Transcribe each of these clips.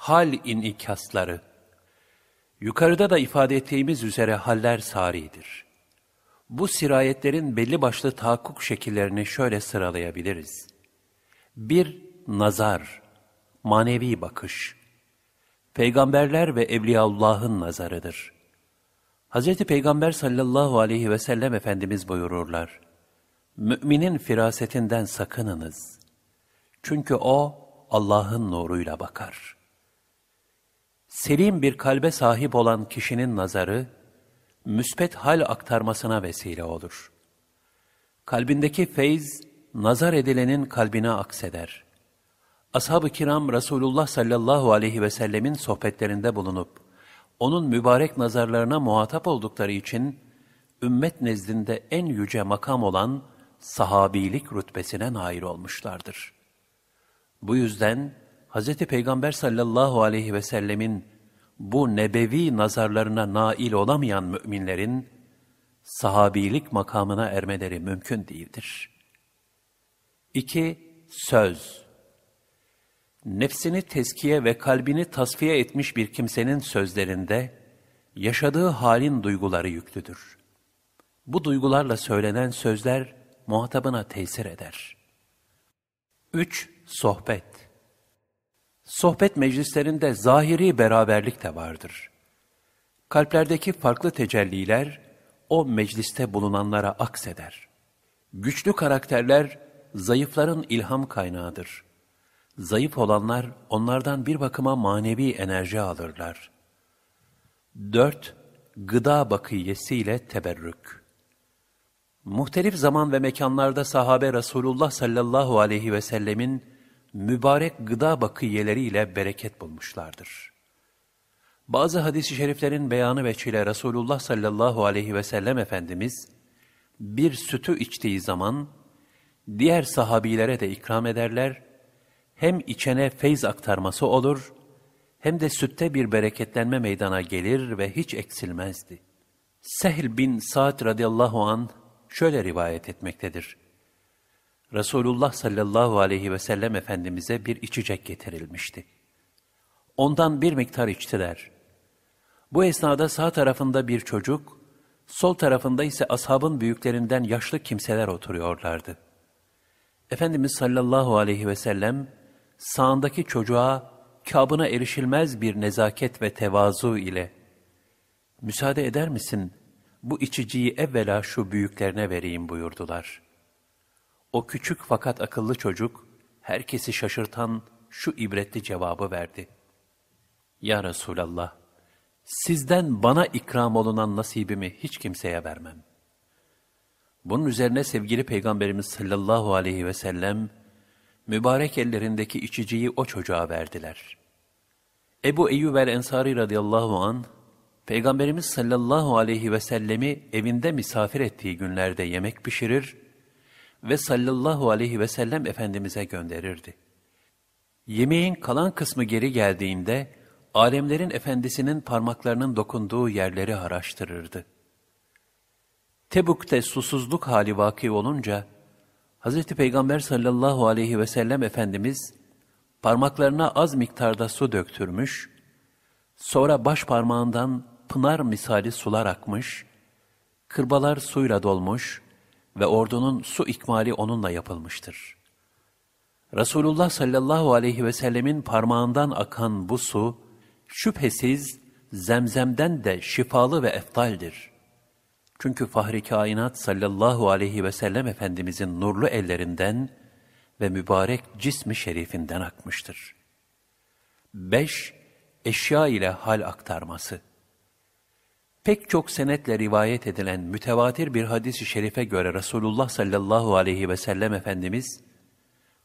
Hal inikasları Yukarıda da ifade ettiğimiz üzere haller saridir. Bu sirayetlerin belli başlı tahakkuk şekillerini şöyle sıralayabiliriz. Bir, nazar, manevi bakış. Peygamberler ve Evliyaullah'ın nazarıdır. Hz. Peygamber sallallahu aleyhi ve sellem Efendimiz buyururlar. Müminin firasetinden sakınınız. Çünkü o Allah'ın nuruyla bakar. Selim bir kalbe sahip olan kişinin nazarı, müspet hal aktarmasına vesile olur. Kalbindeki feyz, nazar edilenin kalbine akseder. Ashab-ı kiram Resulullah sallallahu aleyhi ve sellemin sohbetlerinde bulunup, onun mübarek nazarlarına muhatap oldukları için, ümmet nezdinde en yüce makam olan sahabilik rütbesine nail olmuşlardır. Bu yüzden Hz. Peygamber sallallahu aleyhi ve sellemin bu nebevi nazarlarına nail olamayan müminlerin, sahabilik makamına ermeleri mümkün değildir. 2. Söz Nefsini teskiye ve kalbini tasfiye etmiş bir kimsenin sözlerinde, yaşadığı halin duyguları yüklüdür. Bu duygularla söylenen sözler, muhatabına tesir eder. 3. Sohbet Sohbet meclislerinde zahiri beraberlik de vardır. Kalplerdeki farklı tecelliler o mecliste bulunanlara akseder. Güçlü karakterler zayıfların ilham kaynağıdır. Zayıf olanlar onlardan bir bakıma manevi enerji alırlar. 4. Gıda bakiyesiyle teberrük Muhtelif zaman ve mekanlarda sahabe Resulullah sallallahu aleyhi ve sellemin mübarek gıda bakiyeleriyle bereket bulmuşlardır. Bazı hadis-i şeriflerin beyanı veçile Resulullah sallallahu aleyhi ve sellem Efendimiz, bir sütü içtiği zaman, diğer sahabilere de ikram ederler, hem içene feyz aktarması olur, hem de sütte bir bereketlenme meydana gelir ve hiç eksilmezdi. Sehl bin Sa'd radıyallahu an şöyle rivayet etmektedir. Resulullah sallallahu aleyhi ve sellem Efendimiz'e bir içecek getirilmişti. Ondan bir miktar içtiler. Bu esnada sağ tarafında bir çocuk, sol tarafında ise ashabın büyüklerinden yaşlı kimseler oturuyorlardı. Efendimiz sallallahu aleyhi ve sellem, sağındaki çocuğa kabına erişilmez bir nezaket ve tevazu ile, ''Müsaade eder misin, bu içiciyi evvela şu büyüklerine vereyim.'' buyurdular.'' O küçük fakat akıllı çocuk, herkesi şaşırtan şu ibretli cevabı verdi. Ya Resulallah, sizden bana ikram olunan nasibimi hiç kimseye vermem. Bunun üzerine sevgili Peygamberimiz sallallahu aleyhi ve sellem, mübarek ellerindeki içiciyi o çocuğa verdiler. Ebu Eyyub el-Ensari radıyallahu an Peygamberimiz sallallahu aleyhi ve sellemi evinde misafir ettiği günlerde yemek pişirir ve sallallahu aleyhi ve sellem Efendimiz'e gönderirdi. Yemeğin kalan kısmı geri geldiğinde, alemlerin efendisinin parmaklarının dokunduğu yerleri araştırırdı. Tebuk'te susuzluk hali vaki olunca, Hz. Peygamber sallallahu aleyhi ve sellem Efendimiz, parmaklarına az miktarda su döktürmüş, sonra baş parmağından pınar misali sular akmış, kırbalar suyla dolmuş, ve ordunun su ikmali onunla yapılmıştır. Resulullah sallallahu aleyhi ve sellemin parmağından akan bu su, şüphesiz zemzemden de şifalı ve eftaldir. Çünkü Fahri Kainat sallallahu aleyhi ve sellem Efendimizin nurlu ellerinden ve mübarek cismi şerifinden akmıştır. 5. Eşya ile hal aktarması Pek çok senetle rivayet edilen mütevatir bir hadis-i şerife göre Resulullah sallallahu aleyhi ve sellem Efendimiz,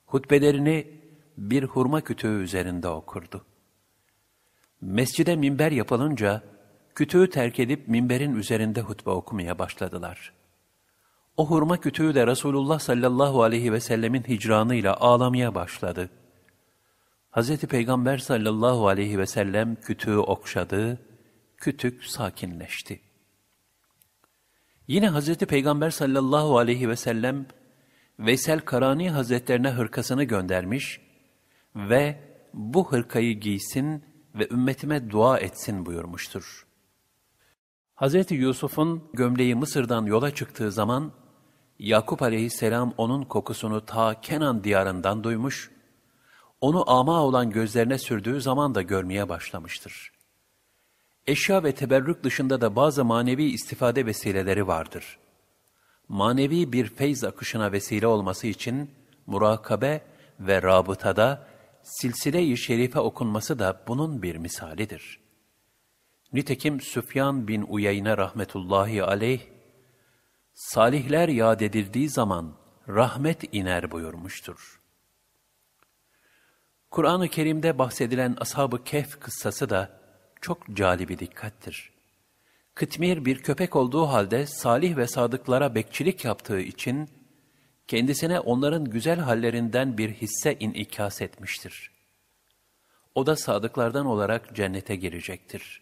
hutbelerini bir hurma kütüğü üzerinde okurdu. Mescide minber yapılınca, kütüğü terk edip minberin üzerinde hutbe okumaya başladılar. O hurma kütüğü de Resulullah sallallahu aleyhi ve sellemin hicranıyla ağlamaya başladı. Hz. Peygamber sallallahu aleyhi ve sellem kütüğü okşadı, kütük sakinleşti. Yine Hazreti Peygamber sallallahu aleyhi ve sellem Veysel Karani Hazretlerine hırkasını göndermiş ve bu hırkayı giysin ve ümmetime dua etsin buyurmuştur. Hz. Yusuf'un gömleği Mısır'dan yola çıktığı zaman, Yakup aleyhisselam onun kokusunu ta Kenan diyarından duymuş, onu ama olan gözlerine sürdüğü zaman da görmeye başlamıştır. Eşya ve teberrük dışında da bazı manevi istifade vesileleri vardır. Manevi bir feyz akışına vesile olması için murakabe ve rabıtada silsile-i şerife okunması da bunun bir misalidir. Nitekim Süfyan bin Uyeyne rahmetullahi aleyh, salihler yad edildiği zaman rahmet iner buyurmuştur. Kur'an-ı Kerim'de bahsedilen Ashab-ı Kehf kıssası da çok calibi dikkattir. Kıtmir bir köpek olduğu halde salih ve sadıklara bekçilik yaptığı için kendisine onların güzel hallerinden bir hisse inikas etmiştir. O da sadıklardan olarak cennete girecektir.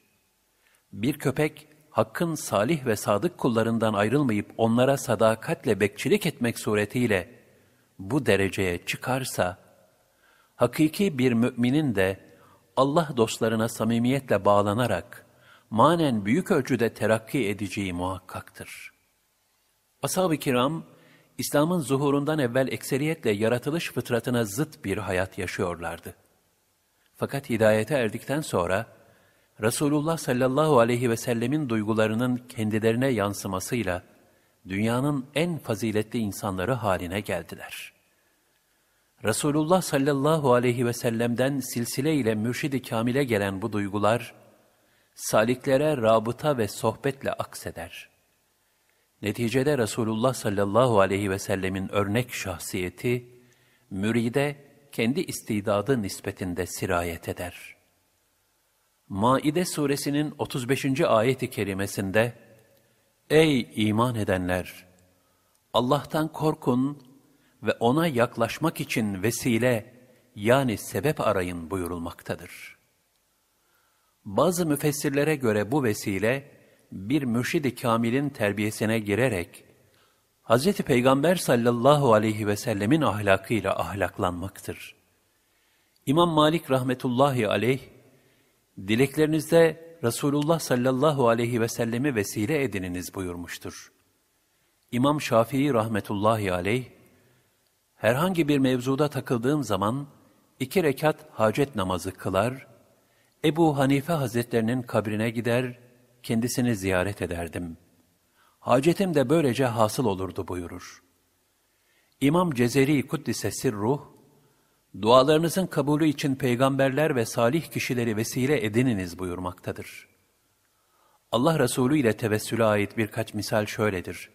Bir köpek, Hakk'ın salih ve sadık kullarından ayrılmayıp onlara sadakatle bekçilik etmek suretiyle bu dereceye çıkarsa, hakiki bir müminin de Allah dostlarına samimiyetle bağlanarak manen büyük ölçüde terakki edeceği muhakkaktır. Ashab-ı kiram, İslam'ın zuhurundan evvel ekseriyetle yaratılış fıtratına zıt bir hayat yaşıyorlardı. Fakat hidayete erdikten sonra, Resulullah sallallahu aleyhi ve sellemin duygularının kendilerine yansımasıyla, dünyanın en faziletli insanları haline geldiler. Resulullah sallallahu aleyhi ve sellem'den silsile ile mürşidi kamile gelen bu duygular, saliklere rabıta ve sohbetle akseder. Neticede Resulullah sallallahu aleyhi ve sellemin örnek şahsiyeti, müride kendi istidadı nispetinde sirayet eder. Maide suresinin 35. ayeti kerimesinde, Ey iman edenler! Allah'tan korkun ve ona yaklaşmak için vesile yani sebep arayın buyurulmaktadır. Bazı müfessirlere göre bu vesile bir mürşid-i kamilin terbiyesine girerek Hz. Peygamber sallallahu aleyhi ve sellemin ahlakıyla ahlaklanmaktır. İmam Malik rahmetullahi aleyh, dileklerinizde Resulullah sallallahu aleyhi ve sellemi vesile edininiz buyurmuştur. İmam Şafii rahmetullahi aleyh, herhangi bir mevzuda takıldığım zaman iki rekat hacet namazı kılar, Ebu Hanife Hazretlerinin kabrine gider, kendisini ziyaret ederdim. Hacetim de böylece hasıl olurdu buyurur. İmam Cezeri Kuddise Sirruh, dualarınızın kabulü için peygamberler ve salih kişileri vesile edininiz buyurmaktadır. Allah Resulü ile tevessüle ait birkaç misal şöyledir.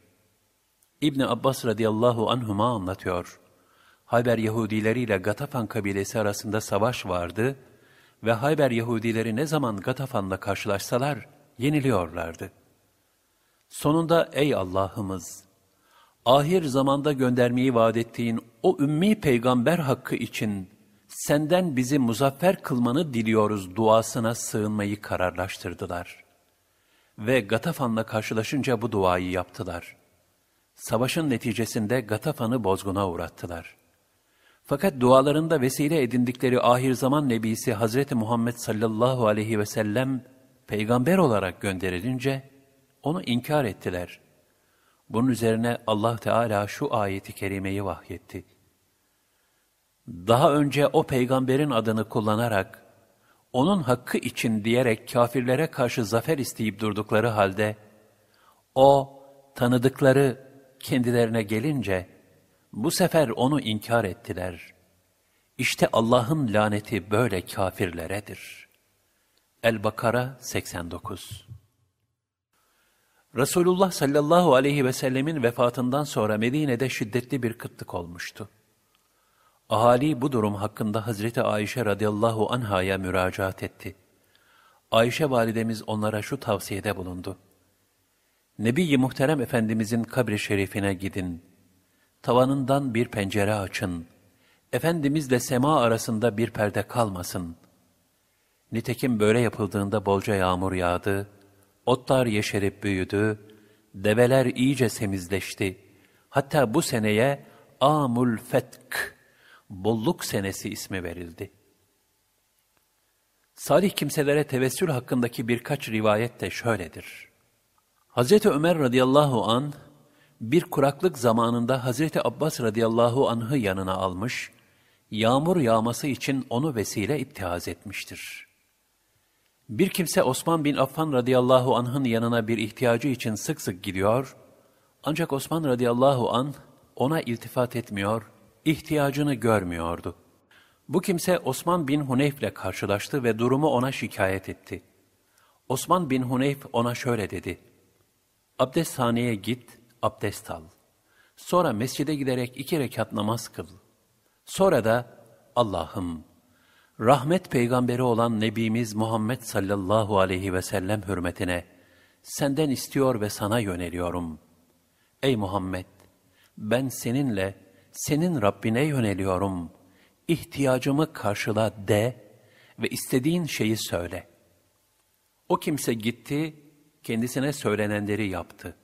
İbni Abbas radıyallahu anhuma anlatıyor. Hayber Yahudileri ile Gatafan kabilesi arasında savaş vardı ve Hayber Yahudileri ne zaman Gatafan'la karşılaşsalar yeniliyorlardı. Sonunda ey Allah'ımız, ahir zamanda göndermeyi vaat ettiğin o ümmi peygamber hakkı için senden bizi muzaffer kılmanı diliyoruz duasına sığınmayı kararlaştırdılar. Ve Gatafan'la karşılaşınca bu duayı yaptılar. Savaşın neticesinde Gatafan'ı bozguna uğrattılar. Fakat dualarında vesile edindikleri ahir zaman nebisi Hazreti Muhammed sallallahu aleyhi ve sellem peygamber olarak gönderilince onu inkar ettiler. Bunun üzerine Allah Teala şu ayeti kerimeyi vahyetti. Daha önce o peygamberin adını kullanarak, onun hakkı için diyerek kafirlere karşı zafer isteyip durdukları halde, o tanıdıkları kendilerine gelince, bu sefer onu inkar ettiler. İşte Allah'ın laneti böyle kafirleredir. El-Bakara 89 Resulullah sallallahu aleyhi ve sellemin vefatından sonra Medine'de şiddetli bir kıtlık olmuştu. Ahali bu durum hakkında Hazreti Ayşe radıyallahu anhaya müracaat etti. Ayşe validemiz onlara şu tavsiyede bulundu. Nebi-i Muhterem Efendimizin kabri şerifine gidin. Tavanından bir pencere açın. Efendimizle sema arasında bir perde kalmasın. Nitekim böyle yapıldığında bolca yağmur yağdı, otlar yeşerip büyüdü, develer iyice semizleşti. Hatta bu seneye Amul Fetk, bolluk senesi ismi verildi. Salih kimselere tevessül hakkındaki birkaç rivayet de şöyledir. Hazreti Ömer radıyallahu an bir kuraklık zamanında Hazreti Abbas radıyallahu anh'ı yanına almış, yağmur yağması için onu vesile ittihaz etmiştir. Bir kimse Osman bin Affan radıyallahu anh'ın yanına bir ihtiyacı için sık sık gidiyor, ancak Osman radıyallahu anh ona iltifat etmiyor, ihtiyacını görmüyordu. Bu kimse Osman bin Huneyf ile karşılaştı ve durumu ona şikayet etti. Osman bin Huneyf ona şöyle dedi, Abdesthaneye git, abdest al. Sonra mescide giderek iki rekat namaz kıl. Sonra da Allah'ım, rahmet peygamberi olan Nebimiz Muhammed sallallahu aleyhi ve sellem hürmetine senden istiyor ve sana yöneliyorum. Ey Muhammed, ben seninle, senin Rabbine yöneliyorum. İhtiyacımı karşıla de ve istediğin şeyi söyle. O kimse gitti, kendisine söylenenleri yaptı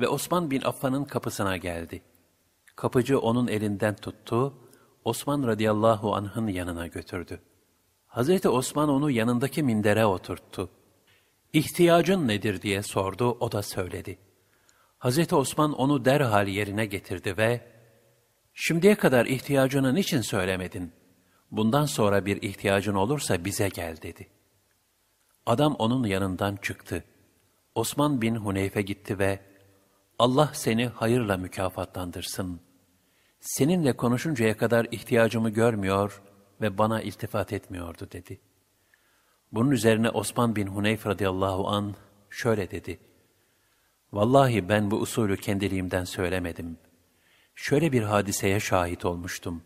ve Osman bin Affan'ın kapısına geldi. Kapıcı onun elinden tuttu, Osman radıyallahu anh'ın yanına götürdü. Hazreti Osman onu yanındaki mindere oturttu. İhtiyacın nedir diye sordu, o da söyledi. Hazreti Osman onu derhal yerine getirdi ve Şimdiye kadar ihtiyacını niçin söylemedin? Bundan sonra bir ihtiyacın olursa bize gel dedi. Adam onun yanından çıktı. Osman bin Huneyfe gitti ve Allah seni hayırla mükafatlandırsın. Seninle konuşuncaya kadar ihtiyacımı görmüyor ve bana iltifat etmiyordu dedi. Bunun üzerine Osman bin Huneyf radıyallahu an şöyle dedi. Vallahi ben bu usulü kendiliğimden söylemedim. Şöyle bir hadiseye şahit olmuştum.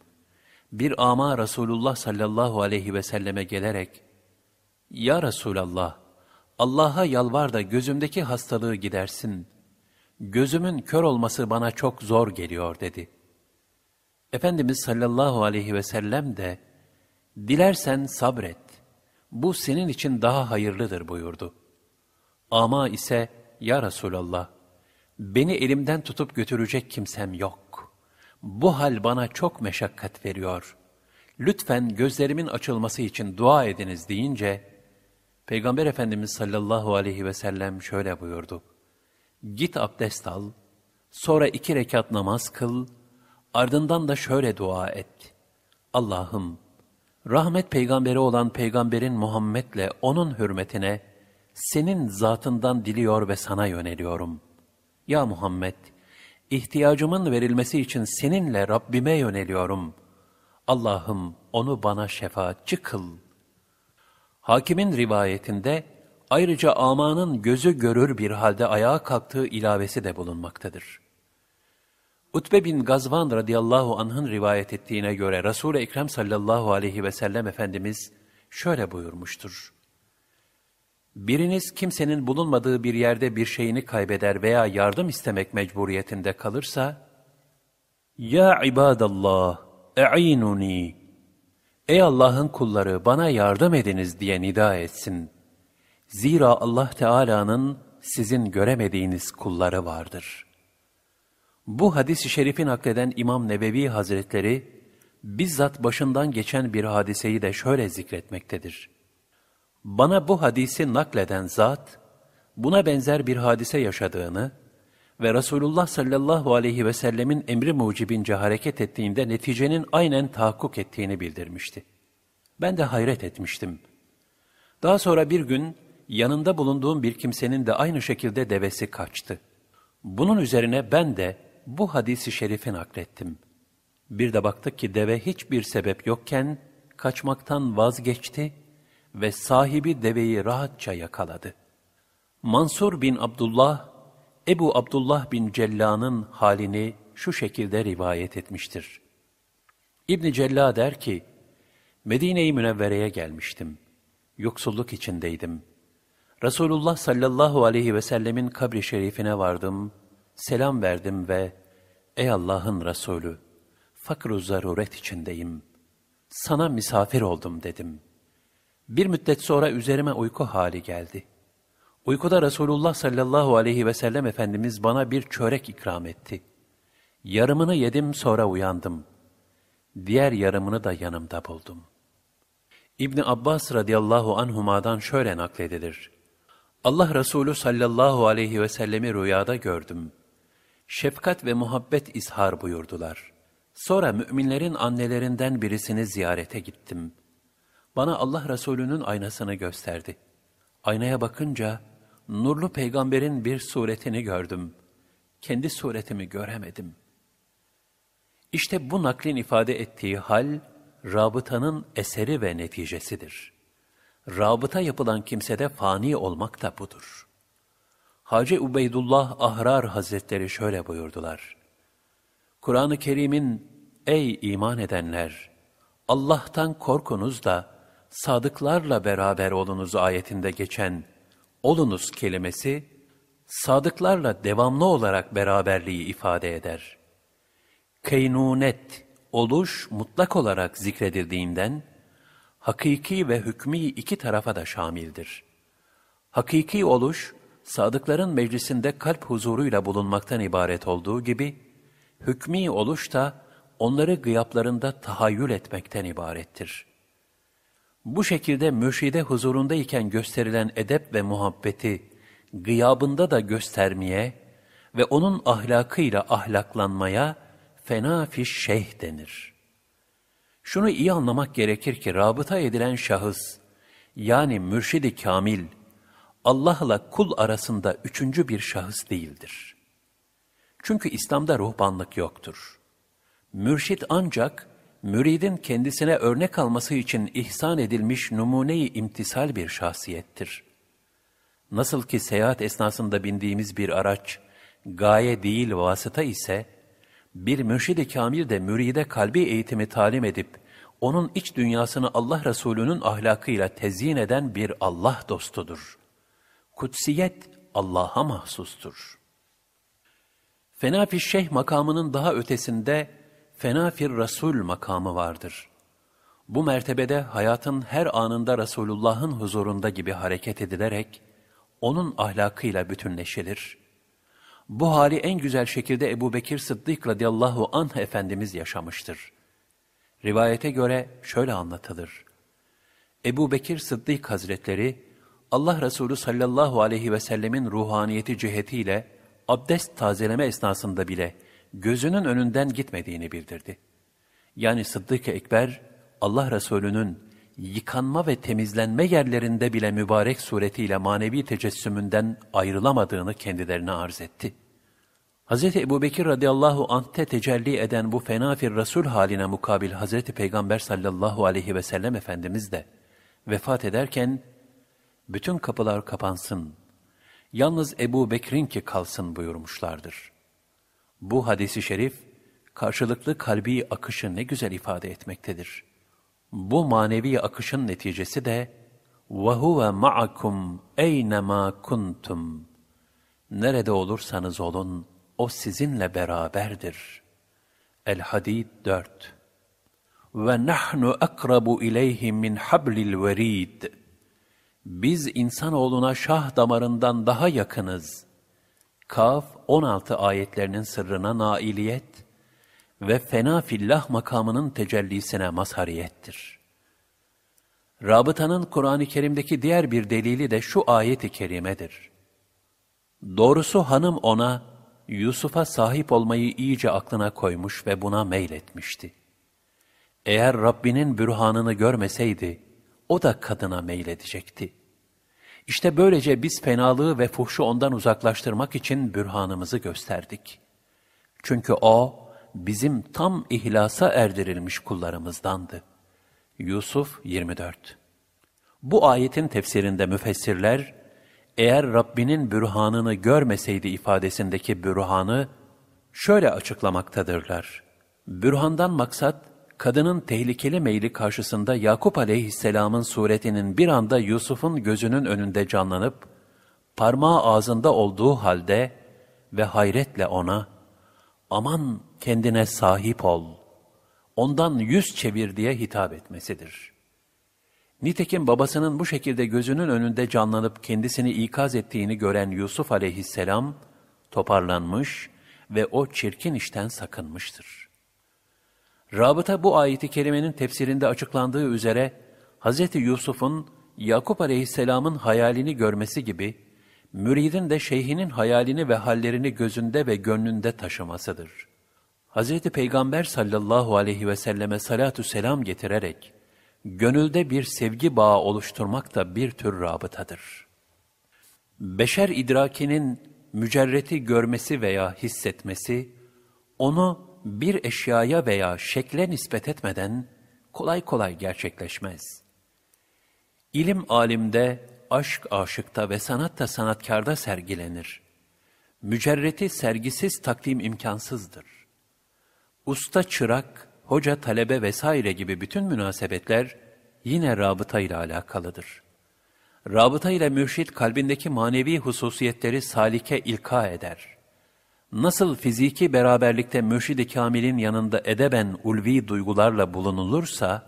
Bir ama Resulullah sallallahu aleyhi ve selleme gelerek, Ya Resulallah, Allah'a yalvar da gözümdeki hastalığı gidersin. Gözümün kör olması bana çok zor geliyor dedi. Efendimiz sallallahu aleyhi ve sellem de, Dilersen sabret, bu senin için daha hayırlıdır buyurdu. Ama ise, Ya Resulallah, beni elimden tutup götürecek kimsem yok. Bu hal bana çok meşakkat veriyor. Lütfen gözlerimin açılması için dua ediniz deyince, Peygamber Efendimiz sallallahu aleyhi ve sellem şöyle buyurdu. Git abdest al, sonra iki rekat namaz kıl, ardından da şöyle dua et. Allah'ım, rahmet peygamberi olan peygamberin Muhammed'le onun hürmetine, senin zatından diliyor ve sana yöneliyorum. Ya Muhammed, ihtiyacımın verilmesi için seninle Rabbime yöneliyorum. Allah'ım onu bana şefaatçi kıl. Hakimin rivayetinde ayrıca amanın gözü görür bir halde ayağa kalktığı ilavesi de bulunmaktadır. Utbe bin Gazvan radıyallahu anh'ın rivayet ettiğine göre Resul-i Ekrem sallallahu aleyhi ve sellem Efendimiz şöyle buyurmuştur. Biriniz kimsenin bulunmadığı bir yerde bir şeyini kaybeder veya yardım istemek mecburiyetinde kalırsa, Ya ibadallah, e'inuni, Ey Allah'ın kulları bana yardım ediniz diye nida etsin. Zira Allah Teala'nın sizin göremediğiniz kulları vardır. Bu hadis-i şerifin nakleden İmam Nebevi Hazretleri, bizzat başından geçen bir hadiseyi de şöyle zikretmektedir. Bana bu hadisi nakleden zat, buna benzer bir hadise yaşadığını ve Resulullah sallallahu aleyhi ve sellemin emri mucibince hareket ettiğinde neticenin aynen tahakkuk ettiğini bildirmişti. Ben de hayret etmiştim. Daha sonra bir gün yanında bulunduğum bir kimsenin de aynı şekilde devesi kaçtı. Bunun üzerine ben de bu hadisi şerifi naklettim. Bir de baktık ki deve hiçbir sebep yokken kaçmaktan vazgeçti ve sahibi deveyi rahatça yakaladı. Mansur bin Abdullah, Ebu Abdullah bin Cella'nın halini şu şekilde rivayet etmiştir. İbn Cella der ki, Medine-i Münevvere'ye gelmiştim. Yoksulluk içindeydim. Resulullah sallallahu aleyhi ve sellemin kabri şerifine vardım, selam verdim ve Ey Allah'ın Resulü, fakr zaruret içindeyim. Sana misafir oldum dedim. Bir müddet sonra üzerime uyku hali geldi. Uykuda Resulullah sallallahu aleyhi ve sellem Efendimiz bana bir çörek ikram etti. Yarımını yedim sonra uyandım. Diğer yarımını da yanımda buldum. İbn Abbas radıyallahu anhuma'dan şöyle nakledilir. Allah Resulü sallallahu aleyhi ve sellemi rüyada gördüm. Şefkat ve muhabbet izhar buyurdular. Sonra müminlerin annelerinden birisini ziyarete gittim. Bana Allah Resulü'nün aynasını gösterdi. Aynaya bakınca nurlu peygamberin bir suretini gördüm. Kendi suretimi göremedim. İşte bu naklin ifade ettiği hal, rabıtanın eseri ve neticesidir. Rabıta yapılan kimsede fani olmak da budur. Hacı Ubeydullah Ahrar Hazretleri şöyle buyurdular. Kur'an-ı Kerim'in, ey iman edenler, Allah'tan korkunuz da sadıklarla beraber olunuz ayetinde geçen olunuz kelimesi, sadıklarla devamlı olarak beraberliği ifade eder. Keynunet, oluş mutlak olarak zikredildiğinden, hakiki ve hükmü iki tarafa da şamildir. Hakiki oluş, sadıkların meclisinde kalp huzuruyla bulunmaktan ibaret olduğu gibi, hükmü oluş da onları gıyaplarında tahayyül etmekten ibarettir. Bu şekilde mürşide huzurundayken gösterilen edep ve muhabbeti, gıyabında da göstermeye ve onun ahlakıyla ahlaklanmaya fena fiş şeyh denir. Şunu iyi anlamak gerekir ki rabıta edilen şahıs, yani mürşidi kamil, Allah'la kul arasında üçüncü bir şahıs değildir. Çünkü İslam'da ruhbanlık yoktur. Mürşit ancak, müridin kendisine örnek alması için ihsan edilmiş numune-i imtisal bir şahsiyettir. Nasıl ki seyahat esnasında bindiğimiz bir araç, gaye değil vasıta ise, bir mürşid-i kamil de müride kalbi eğitimi talim edip, onun iç dünyasını Allah Resulü'nün ahlakıyla tezyin eden bir Allah dostudur. Kutsiyet Allah'a mahsustur. Fenafir Şeyh makamının daha ötesinde Fenafir Resul makamı vardır. Bu mertebede hayatın her anında Resulullah'ın huzurunda gibi hareket edilerek, onun ahlakıyla bütünleşilir. Bu hali en güzel şekilde Ebu Bekir Sıddık radıyallahu anh Efendimiz yaşamıştır. Rivayete göre şöyle anlatılır. Ebu Bekir Sıddık Hazretleri, Allah Resulü sallallahu aleyhi ve sellemin ruhaniyeti cihetiyle abdest tazeleme esnasında bile gözünün önünden gitmediğini bildirdi. Yani Sıddık-ı Ekber, Allah Resulü'nün yıkanma ve temizlenme yerlerinde bile mübarek suretiyle manevi tecessümünden ayrılamadığını kendilerine arz etti. Hz. Ebu Bekir radıyallahu anh'te tecelli eden bu fenafir Resul haline mukabil Hz. Peygamber sallallahu aleyhi ve sellem Efendimiz de vefat ederken bütün kapılar kapansın, yalnız Ebu Bekir'in ki kalsın buyurmuşlardır. Bu hadisi şerif, karşılıklı kalbi akışı ne güzel ifade etmektedir. Bu manevi akışın neticesi de وَهُوَ مَعَكُمْ اَيْنَمَا كُنْتُمْ Nerede olursanız olun, o sizinle beraberdir. El-Hadid 4 Ve nahnu akrabu ileyhi min hablil verid. Biz insanoğluna şah damarından daha yakınız. Kaf 16 ayetlerinin sırrına nailiyet ve fena fillah makamının tecellisine mazhariyettir. Rabıtanın Kur'an-ı Kerim'deki diğer bir delili de şu ayet-i kerimedir. Doğrusu hanım ona, Yusuf'a sahip olmayı iyice aklına koymuş ve buna meyletmişti. Eğer Rabbinin bürhanını görmeseydi, o da kadına meyledecekti. İşte böylece biz fenalığı ve fuhşu ondan uzaklaştırmak için bürhanımızı gösterdik. Çünkü o, bizim tam ihlasa erdirilmiş kullarımızdandı. Yusuf 24 Bu ayetin tefsirinde müfessirler, eğer Rabbinin bürhanını görmeseydi ifadesindeki bürhanı şöyle açıklamaktadırlar. Bürhandan maksat, kadının tehlikeli meyli karşısında Yakup aleyhisselamın suretinin bir anda Yusuf'un gözünün önünde canlanıp, parmağı ağzında olduğu halde ve hayretle ona, aman kendine sahip ol, ondan yüz çevir diye hitap etmesidir. Nitekim babasının bu şekilde gözünün önünde canlanıp kendisini ikaz ettiğini gören Yusuf aleyhisselam toparlanmış ve o çirkin işten sakınmıştır. Rabıta bu ayeti kerimenin tefsirinde açıklandığı üzere Hz. Yusuf'un Yakup aleyhisselamın hayalini görmesi gibi, müridin de şeyhinin hayalini ve hallerini gözünde ve gönlünde taşımasıdır. Hz. Peygamber sallallahu aleyhi ve selleme salatü selam getirerek, gönülde bir sevgi bağı oluşturmak da bir tür rabıtadır. Beşer idrakinin mücerreti görmesi veya hissetmesi, onu bir eşyaya veya şekle nispet etmeden kolay kolay gerçekleşmez. İlim alimde, aşk aşıkta ve sanatta sanatkarda sergilenir. Mücerreti sergisiz takdim imkansızdır. Usta çırak, hoca talebe vesaire gibi bütün münasebetler yine rabıta ile alakalıdır. Rabıta ile mürşit kalbindeki manevi hususiyetleri salike ilka eder. Nasıl fiziki beraberlikte mürşid-i kamilin yanında edeben ulvi duygularla bulunulursa,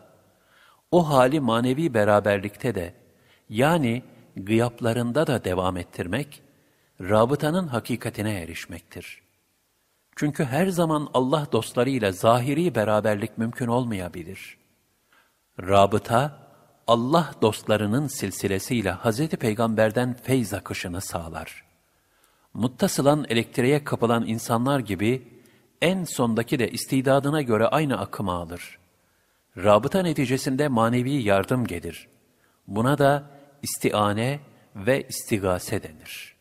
o hali manevi beraberlikte de, yani gıyaplarında da devam ettirmek, rabıtanın hakikatine erişmektir. Çünkü her zaman Allah dostlarıyla zahiri beraberlik mümkün olmayabilir. Rabıta, Allah dostlarının silsilesiyle Hz. Peygamber'den feyz akışını sağlar. Muttasılan elektriğe kapılan insanlar gibi, en sondaki de istidadına göre aynı akımı alır. Rabıta neticesinde manevi yardım gelir. Buna da istiane ve istigase denir.''